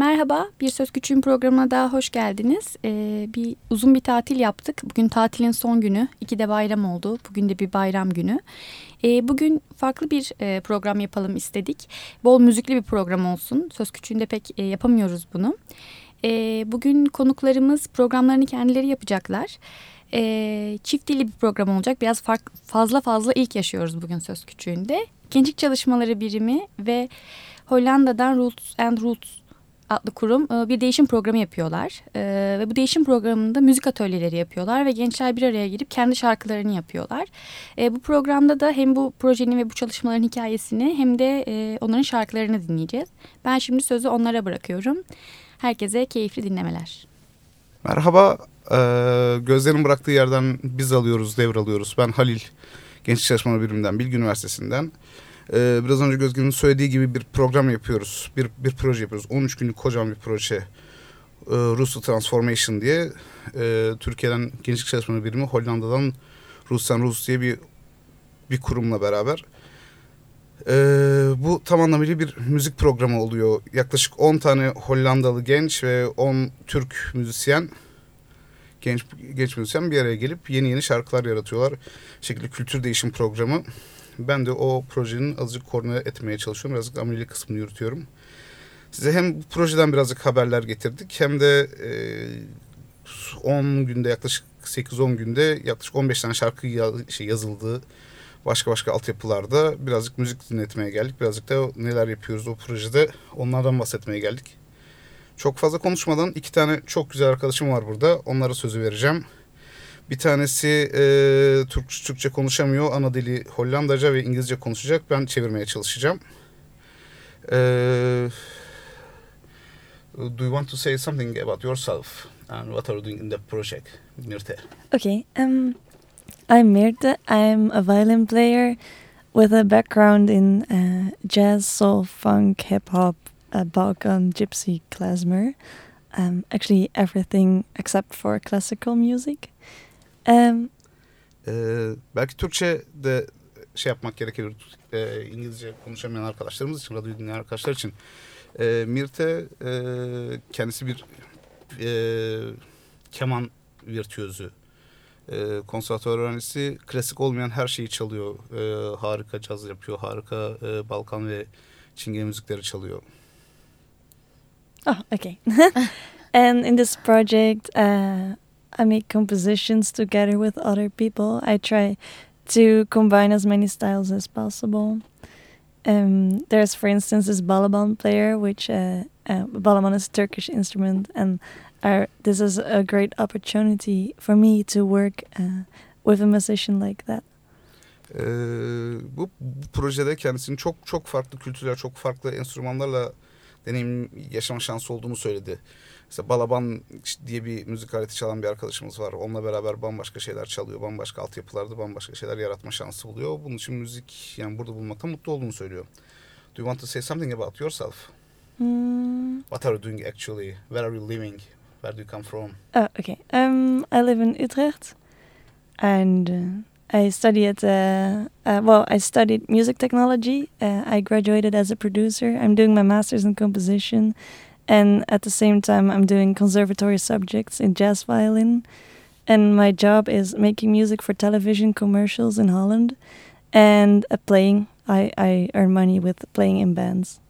merhaba, Bir Söz Küçüğün programına daha hoş geldiniz. Ee, bir uzun bir tatil yaptık. Bugün tatilin son günü. İki de bayram oldu. Bugün de bir bayram günü. Ee, bugün farklı bir e, program yapalım istedik. Bol müzikli bir program olsun. Söz Küçüğünde pek e, yapamıyoruz bunu. E, bugün konuklarımız programlarını kendileri yapacaklar. E, çift dilli bir program olacak. Biraz fark, fazla fazla ilk yaşıyoruz bugün Söz Küçüğünde. Gençlik Çalışmaları Birimi ve Hollanda'dan Roots and Roots adlı kurum e, bir değişim programı yapıyorlar. E, ve bu değişim programında müzik atölyeleri yapıyorlar ve gençler bir araya girip kendi şarkılarını yapıyorlar. E, bu programda da hem bu projenin ve bu çalışmaların hikayesini hem de onların şarkılarını dinleyeceğiz. Ben şimdi sözü onlara bırakıyorum. Herkese keyifli dinlemeler. Merhaba, gözlerin bıraktığı yerden biz alıyoruz, devralıyoruz. Ben Halil, Gençlik Çalışmaları Biriminden, Bilgi Üniversitesi'nden. Ee, biraz önce Gözgün'ün söylediği gibi bir program yapıyoruz. Bir, bir proje yapıyoruz. 13 günlük kocaman bir proje. Ee, Rusya Transformation diye. Ee, Türkiye'den Gençlik Çalışmaları Birimi, Hollanda'dan Ruslan Rus diye bir bir kurumla beraber. Ee, bu tam anlamıyla bir müzik programı oluyor. Yaklaşık 10 tane Hollandalı genç ve 10 Türk müzisyen genç genç müzisyen bir araya gelip yeni yeni şarkılar yaratıyorlar. Şekilde kültür değişim programı. Ben de o projenin azıcık koordine etmeye çalışıyorum. Birazcık amelilik kısmını yürütüyorum. Size hem bu projeden birazcık haberler getirdik hem de e, 10 günde yaklaşık 8-10 günde yaklaşık 15 tane şarkı şey yazıldığı başka başka altyapılarda birazcık müzik dinletmeye geldik. Birazcık da neler yapıyoruz o projede onlardan bahsetmeye geldik. Çok fazla konuşmadan iki tane çok güzel arkadaşım var burada. Onlara sözü vereceğim. Bir tanesi e, Türk, Türkçe konuşamıyor. Ana dili Hollandaca ve İngilizce konuşacak. Ben çevirmeye çalışacağım. E, do you want to say something about yourself and what are you doing in the project, Mirte? Okay. Um, I'm Mirte. I'm a violin player with a background in uh, jazz, soul, funk, hip hop, uh, Balkan, gypsy, klezmer. Um, actually, everything except for classical music. Um, ee, belki Türkçe de şey yapmak gerekir. Ee, İngilizce konuşamayan arkadaşlarımız için, radyo dinleyen arkadaşlar için. Ee, Mirte e, kendisi bir e, keman virtüözü. E, konservatuvar öğrencisi klasik olmayan her şeyi çalıyor. E, harika caz yapıyor, harika e, Balkan ve Çingene müzikleri çalıyor. Oh, okay. and in this project, uh, I make compositions together with other people. I try to combine as many styles as possible. Um, there's, for instance, this balaban player, which uh, uh, balaban is a Turkish instrument, and our, this is a great opportunity for me to work uh, with a musician like that. Ee, bu, bu projede kendisinin çok çok farklı kültürler, çok farklı enstrümanlarla deneyim yaşama şansı olduğunu söyledi. Mesela Balaban diye bir müzik aleti çalan bir arkadaşımız var. Onunla beraber bambaşka şeyler çalıyor. Bambaşka altyapılarda bambaşka şeyler yaratma şansı buluyor. Bunun için müzik yani burada bulmaktan mutlu olduğunu söylüyor. Do you want to say something about yourself? Mm. What are you doing actually? Where are you living? Where do you come from? Oh, okay. Um, I live in Utrecht, and uh, I study at. Uh, uh, well, I studied music technology. Uh, I graduated as a producer. I'm doing my master's in composition, and at the same time I'm doing conservatory subjects in jazz violin and my job is making music for television commercials in Holland and uh, playing I, I earn money with playing in bands.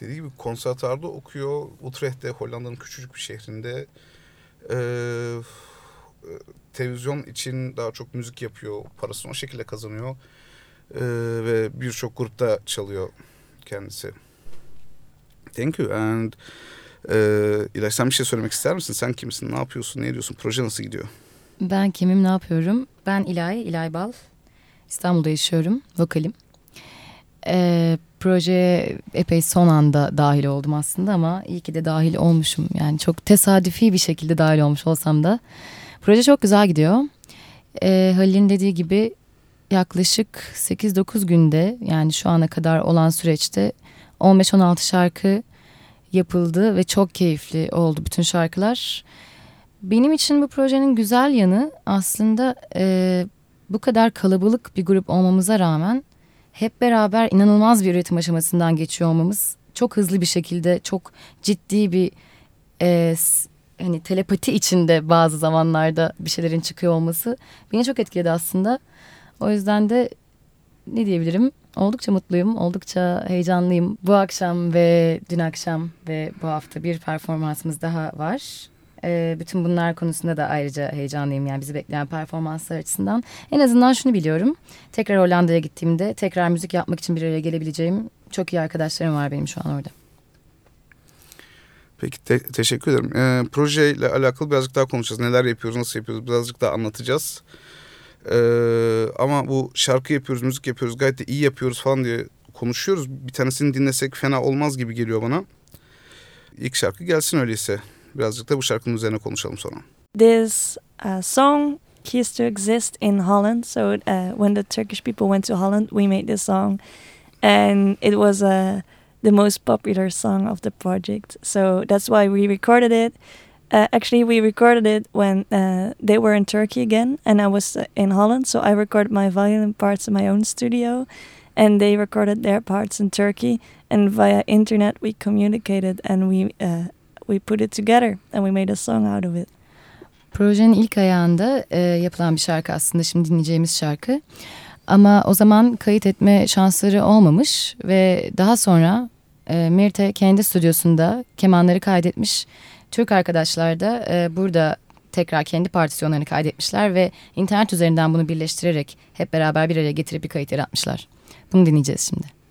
Dediği gibi konservatuarda okuyor. Utrecht'te Hollanda'nın küçücük bir şehrinde. Ee, televizyon için daha çok müzik yapıyor. Parasını o şekilde kazanıyor. Ee, ve birçok grupta çalıyor kendisi. Thank you. And e, İlay sen bir şey söylemek ister misin? Sen kimsin? Ne yapıyorsun? Ne ediyorsun? Proje nasıl gidiyor? Ben kimim? Ne yapıyorum? Ben İlay, İlay Bal. İstanbul'da yaşıyorum. Vokalim. Ee, projeye epey son anda dahil oldum aslında ama iyi ki de dahil olmuşum. Yani çok tesadüfi bir şekilde dahil olmuş olsam da. Proje çok güzel gidiyor. Ee, Halil'in dediği gibi yaklaşık 8-9 günde yani şu ana kadar olan süreçte 15-16 şarkı yapıldı ve çok keyifli oldu bütün şarkılar. Benim için bu projenin güzel yanı aslında e, bu kadar kalabalık bir grup olmamıza rağmen hep beraber inanılmaz bir üretim aşamasından geçiyor olmamız çok hızlı bir şekilde çok ciddi bir e, hani telepati içinde bazı zamanlarda bir şeylerin çıkıyor olması beni çok etkiledi aslında. O yüzden de ne diyebilirim? Oldukça mutluyum, oldukça heyecanlıyım. Bu akşam ve dün akşam ve bu hafta bir performansımız daha var. E, bütün bunlar konusunda da ayrıca heyecanlıyım yani bizi bekleyen performanslar açısından. En azından şunu biliyorum. Tekrar Hollanda'ya gittiğimde tekrar müzik yapmak için bir araya gelebileceğim çok iyi arkadaşlarım var benim şu an orada. Peki te teşekkür ederim. Ee, projeyle alakalı birazcık daha konuşacağız. Neler yapıyoruz, nasıl yapıyoruz birazcık daha anlatacağız. Ee, ama bu şarkı yapıyoruz, müzik yapıyoruz, gayet de iyi yapıyoruz falan diye konuşuyoruz. Bir tanesini dinlesek fena olmaz gibi geliyor bana. İlk şarkı gelsin öyleyse. Birazcık da bu şarkının üzerine konuşalım sonra. This uh, song used to exist in Holland. So uh, when the Turkish people went to Holland, we made this song, and it was uh, the most popular song of the project. So that's why we recorded it. Uh, actually, we recorded it when uh, they were in Turkey again, and I was uh, in Holland. So I recorded my violin parts in my own studio, and they recorded their parts in Turkey. And via internet, we communicated, and we uh, we put it together and we made a song out of it. Projenin ilk ayağında e, yapılan bir şarkı aslında şimdi dinleyeceğimiz şarkı. Ama o zaman kayıt etme şansları olmamış ve daha sonra e, Mirte kendi stüdyosunda kemanları kaydetmiş. Türk arkadaşlar da e, burada tekrar kendi partisyonlarını kaydetmişler ve internet üzerinden bunu birleştirerek hep beraber bir araya getirip bir kayıt yaratmışlar. Bunu dinleyeceğiz şimdi.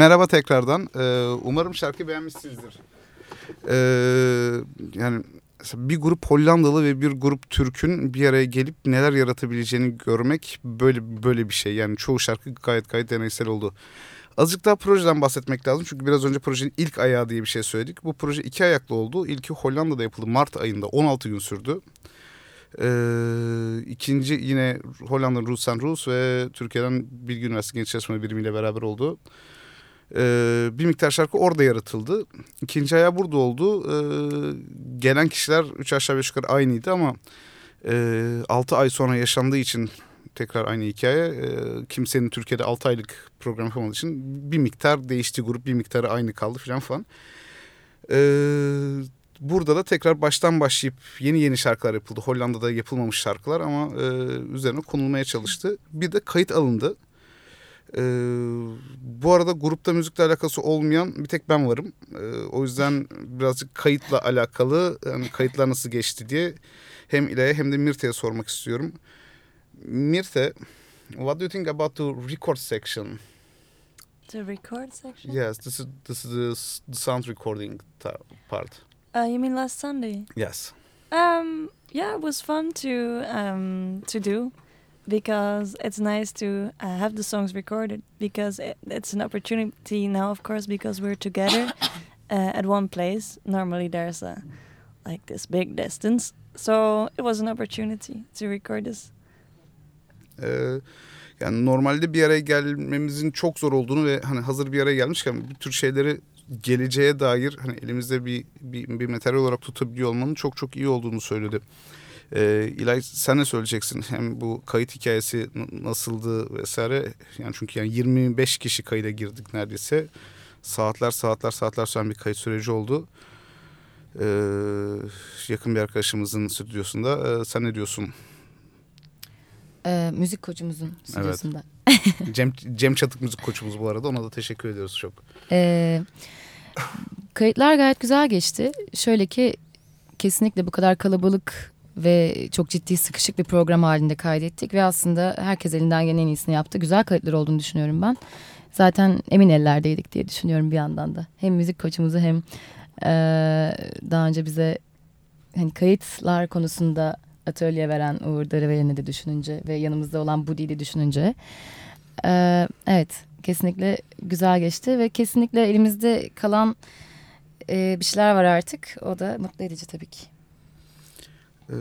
Merhaba tekrardan. Ee, umarım şarkı beğenmişsinizdir. Ee, yani bir grup Hollandalı ve bir grup Türk'ün bir araya gelip neler yaratabileceğini görmek böyle böyle bir şey. Yani çoğu şarkı gayet gayet deneysel oldu. Azıcık daha projeden bahsetmek lazım. Çünkü biraz önce projenin ilk ayağı diye bir şey söyledik. Bu proje iki ayaklı oldu. İlki Hollanda'da yapıldı. Mart ayında 16 gün sürdü. Ee, ikinci yine Hollanda Roots and Rules ve Türkiye'den Bilgi Üniversitesi Genç Çalışma Birimi ile beraber oldu. Ee, bir miktar şarkı orada yaratıldı. İkinci ayağı burada oldu. Ee, gelen kişiler üç aşağı beş yukarı aynıydı ama e, 6 ay sonra yaşandığı için tekrar aynı hikaye. E, kimsenin Türkiye'de 6 aylık program yapamadığı için bir miktar değişti grup bir miktarı aynı kaldı falan falan. E, burada da tekrar baştan başlayıp yeni yeni şarkılar yapıldı. Hollanda'da yapılmamış şarkılar ama e, üzerine konulmaya çalıştı. Bir de kayıt alındı. Ee, bu arada grupta müzikle alakası olmayan bir tek ben varım. Ee, o yüzden birazcık kayıtla alakalı yani kayıtlar nasıl geçti diye hem İlay'a hem de Mirte'ye sormak istiyorum. Mirte, what do you think about the record section? The record section? Yes, this is this is the, the sound recording part. Uh, you mean last Sunday? Yes. Um, yeah, it was fun to um, to do. Because it's nice to uh, have the songs recorded because it, it's an opportunity now of course because we're together uh, at one place. Normally there's a like this big distance. So it was an opportunity to record this. Ee, yani normalde bir araya gelmemizin çok zor olduğunu ve hani hazır bir araya gelmişken bu tür şeyleri geleceğe dair hani elimizde bir, bir, bir materyal olarak tutabiliyor olmanın çok çok iyi olduğunu söyledi. Ee, İlay sen ne söyleyeceksin? Hem bu kayıt hikayesi nasıldı vesaire. Yani çünkü yani 25 kişi kayıda girdik neredeyse. Saatler saatler saatler süren bir kayıt süreci oldu. Ee, yakın bir arkadaşımızın stüdyosunda. Ee, sen ne diyorsun? Ee, müzik koçumuzun stüdyosunda. Evet. Cem, Cem Çatık müzik koçumuz bu arada. Ona da teşekkür ediyoruz çok. Ee, kayıtlar gayet güzel geçti. Şöyle ki kesinlikle bu kadar kalabalık ve çok ciddi sıkışık bir program halinde kaydettik ve aslında herkes elinden gelen en iyisini yaptı. Güzel kayıtlar olduğunu düşünüyorum ben. Zaten emin ellerdeydik diye düşünüyorum bir yandan da. Hem müzik koçumuzu hem e, daha önce bize hani kayıtlar konusunda atölye veren Uğur Darıveren'i de düşününce ve yanımızda olan Budi'yi de düşününce e, evet kesinlikle güzel geçti ve kesinlikle elimizde kalan e, bir şeyler var artık. O da mutlu edici tabii ki. Ee,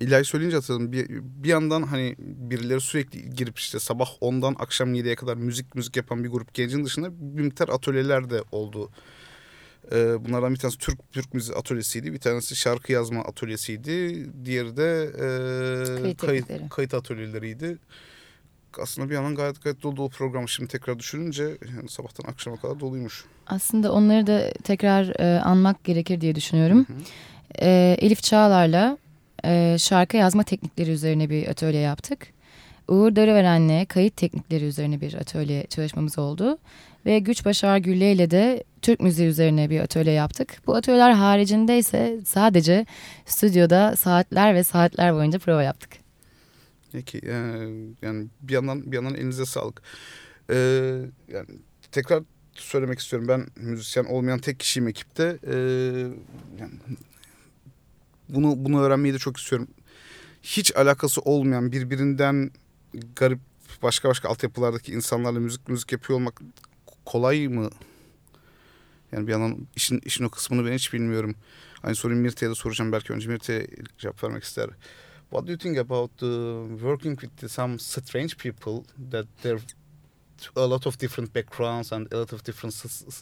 ilahi söyleyince hatırladım. Bir, bir yandan hani birileri sürekli girip işte sabah 10'dan akşam 7'ye kadar müzik müzik yapan bir grup gencin dışında bir miktar atölyeler de oldu. Ee, bunlardan bir tanesi Türk Türk müziği atölyesiydi. Bir tanesi şarkı yazma atölyesiydi. Diğeri de e, kayıt, kayıt, kayıt atölyeleriydi. Aslında bir yandan gayet gayet dolu dolu program. Şimdi tekrar düşününce yani sabahtan akşama kadar doluymuş. Aslında onları da tekrar e, anmak gerekir diye düşünüyorum. Hı hı. E, Elif Çağlar'la e, şarkı yazma teknikleri üzerine bir atölye yaptık. Uğur Darıveren'le kayıt teknikleri üzerine bir atölye çalışmamız oldu. Ve Güç Başar Gülle ile de Türk müziği üzerine bir atölye yaptık. Bu atölyeler haricinde ise sadece stüdyoda saatler ve saatler boyunca prova yaptık. Peki yani, yani bir yandan bir yandan elinize sağlık. Ee, yani tekrar söylemek istiyorum ben müzisyen olmayan tek kişiyim ekipte. Ee, yani bunu bunu öğrenmeyi de çok istiyorum. Hiç alakası olmayan birbirinden garip başka başka altyapılardaki insanlarla müzik müzik yapıyor olmak kolay mı? Yani bir yandan işin, işin o kısmını ben hiç bilmiyorum. Aynı soruyu Mirte'ye de soracağım. Belki önce Mirte cevap vermek ister. What do you think about uh, working with the, some strange people that they're a lot of different backgrounds and a lot of different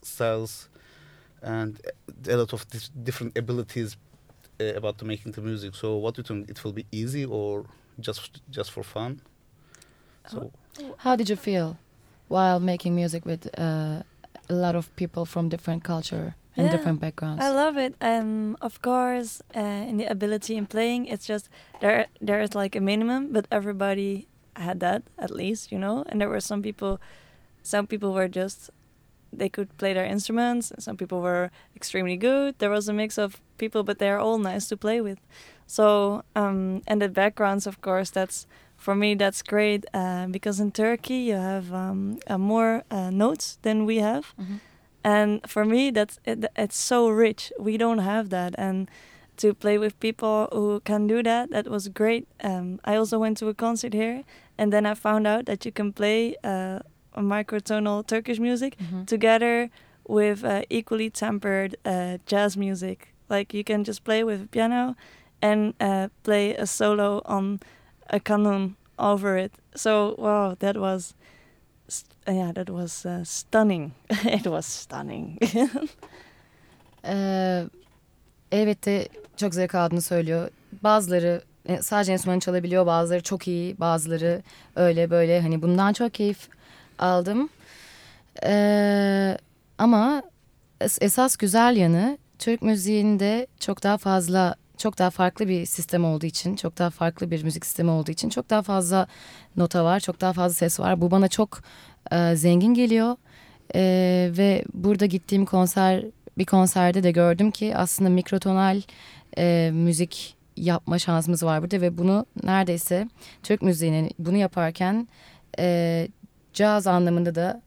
styles and a lot of different abilities uh, about the making the music. So what do you think? It will be easy or just just for fun? So how did you feel while making music with uh, a lot of people from different culture and yeah, different backgrounds? I love it. Um, of course, uh, in the ability in playing, it's just there. There is like a minimum, but everybody had that at least, you know. And there were some people. Some people were just they could play their instruments. And some people were extremely good. There was a mix of people, but they are all nice to play with. So, um, and the backgrounds, of course, that's for me that's great uh, because in Turkey you have um, uh, more uh, notes than we have, and for me that's it, it's so rich. We don't have that, and to play with people who can do that, that was great. Um, I also went to a concert here, and then I found out that you can play uh, microtonal Turkish music Mhm. together with uh, equally tempered uh, jazz music. Like you can just play with piano and uh, play a solo on a canon over it. So wow, that was st- yeah, that was uh, stunning. it was stunning. Elbette çok zevk aldığını söylüyor. Bazıları e, sadece enstrüman çalabiliyor, bazıları çok iyi, bazıları öyle böyle. Hani bundan çok keyif aldım. Ee, ama es- esas güzel yanı Türk müziğinde çok daha fazla, çok daha farklı bir sistem olduğu için, çok daha farklı bir müzik sistemi olduğu için çok daha fazla nota var, çok daha fazla ses var. Bu bana çok e, zengin geliyor. Ee, ve burada gittiğim konser bir konserde de gördüm ki aslında mikrotonal e, müzik yapma şansımız var burada ve bunu neredeyse Türk müziğinin bunu yaparken e, caz anlamında da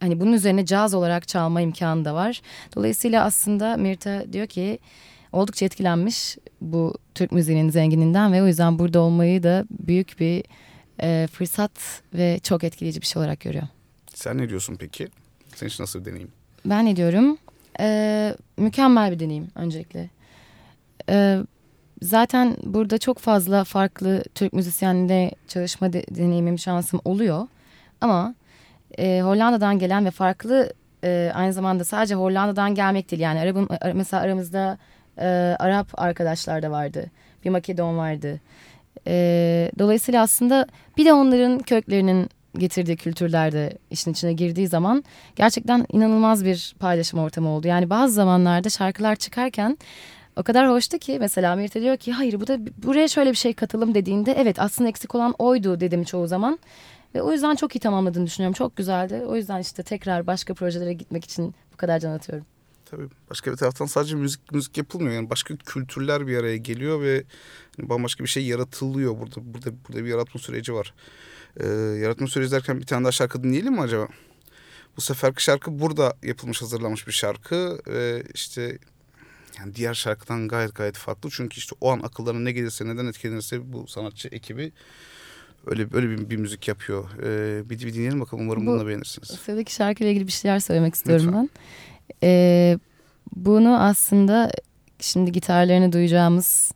hani bunun üzerine caz olarak çalma imkanı da var. Dolayısıyla aslında Mirta diyor ki oldukça etkilenmiş bu Türk müziğinin zenginliğinden ve o yüzden burada olmayı da büyük bir e, fırsat ve çok etkileyici bir şey olarak görüyor. Sen ne diyorsun peki? Senin için nasıl bir deneyim? Ben ne diyorum? Ee, mükemmel bir deneyim öncelikle. Ee, zaten burada çok fazla farklı Türk müzisyenle çalışma de- deneyimim şansım oluyor. Ama e, Hollanda'dan gelen ve farklı e, aynı zamanda sadece Hollanda'dan gelmek değil. Yani Arap'ın, ara- mesela aramızda e, Arap arkadaşlar da vardı. Bir Makedon vardı. E, dolayısıyla aslında bir de onların köklerinin getirdiği kültürler de işin içine girdiği zaman gerçekten inanılmaz bir paylaşım ortamı oldu. Yani bazı zamanlarda şarkılar çıkarken o kadar hoştu ki mesela Mirte diyor ki hayır bu da buraya şöyle bir şey katalım dediğinde evet aslında eksik olan oydu dedim çoğu zaman. Ve o yüzden çok iyi tamamladığını düşünüyorum. Çok güzeldi. O yüzden işte tekrar başka projelere gitmek için bu kadar can atıyorum. Tabii başka bir taraftan sadece müzik müzik yapılmıyor. Yani başka kültürler bir araya geliyor ve hani bambaşka bir şey yaratılıyor. Burada burada burada bir yaratma süreci var. Ee, yaratma süreci derken bir tane daha şarkı dinleyelim mi acaba? Bu seferki şarkı burada yapılmış, hazırlanmış bir şarkı. Ve işte yani diğer şarkıdan gayet gayet farklı. Çünkü işte o an akıllarına ne gelirse, neden etkilenirse bu sanatçı ekibi öyle öyle bir, bir müzik yapıyor. Ee, bir, bir dinleyelim bakalım. Umarım Bu- bunu da beğenirsiniz. Sıradaki şarkıyla ilgili bir şeyler söylemek istiyorum Lütfen. ben. Ee, bunu aslında şimdi gitarlarını duyacağımız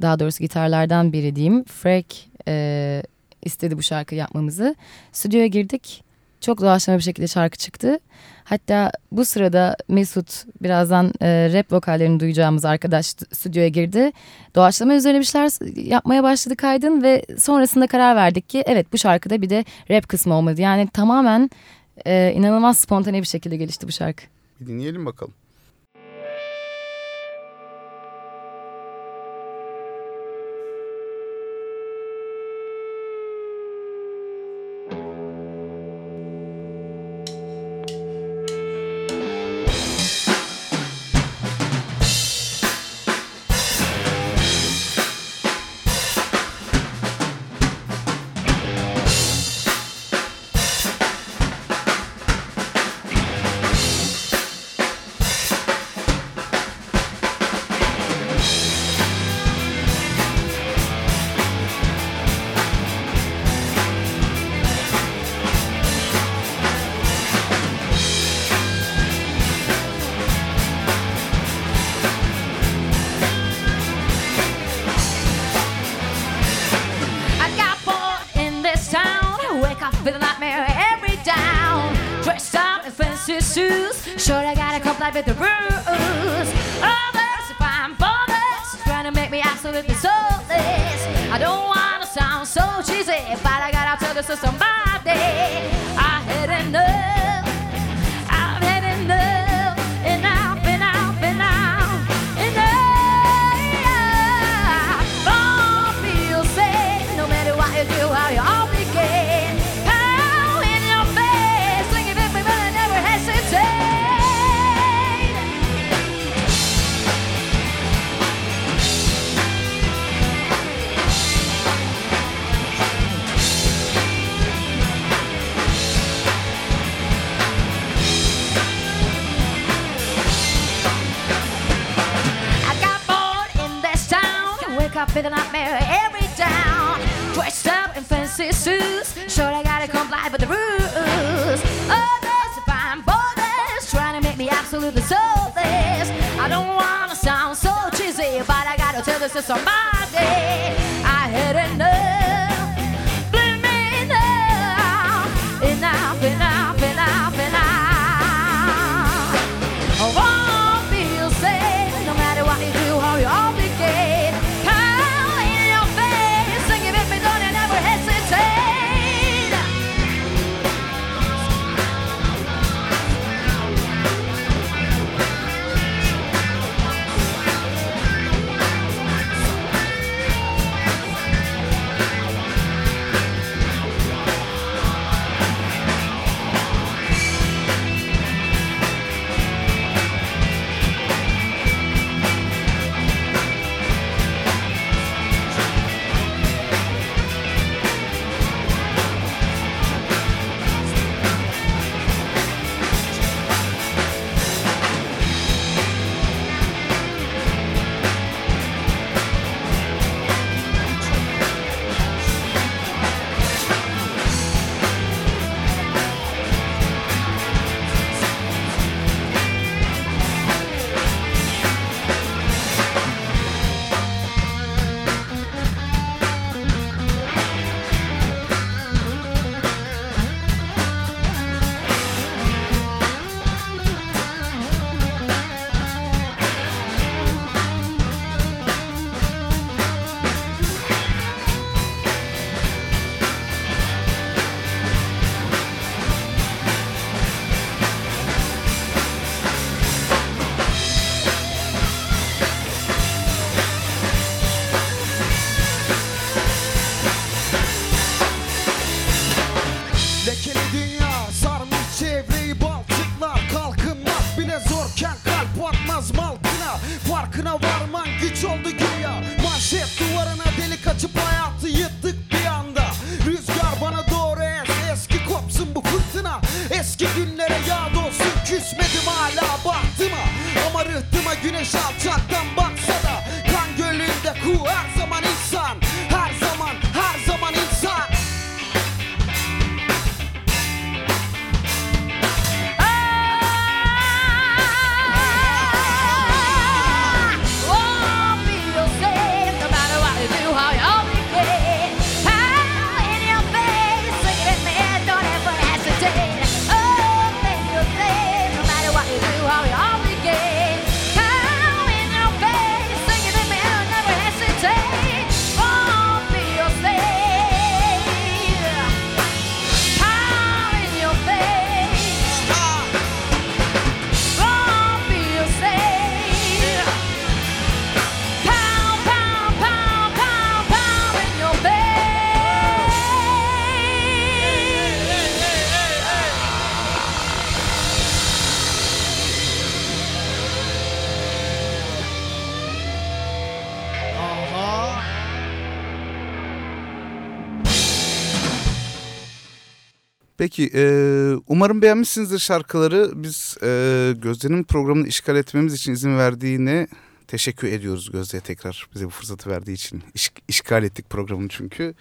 daha doğrusu gitarlardan biri diyeyim. Frank e, istedi bu şarkı yapmamızı. Stüdyoya girdik. Çok doğaçlama bir şekilde şarkı çıktı. Hatta bu sırada Mesut birazdan e, rap vokallerini duyacağımız arkadaş st- stüdyoya girdi. Doğaçlama üzerine bir şeyler yapmaya başladı kaydın ve sonrasında karar verdik ki evet bu şarkıda bir de rap kısmı olmalı. Yani tamamen e, inanılmaz spontane bir şekilde gelişti bu şarkı. Bir dinleyelim bakalım. Sure, I got a couple with the bruise. this. I don't wanna sound so cheesy, but I gotta tell this to somebody. I had enough. Peki e, umarım beğenmişsinizdir şarkıları. Biz e, Gözde'nin programını işgal etmemiz için izin verdiğini teşekkür ediyoruz Gözde'ye tekrar bize bu fırsatı verdiği için. İş, işgal ettik programını çünkü.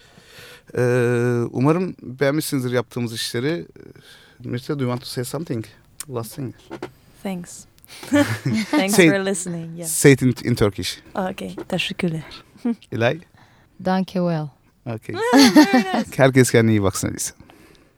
E, umarım beğenmişsinizdir yaptığımız işleri. Mirta, do you want to say something? Last thing. Thanks. Thanks say, for listening. Yeah. Say it in, in Turkish. Okay. Teşekkürler. Elay? Danke well. Okay. Herkes kendine iyi baksın Elisa.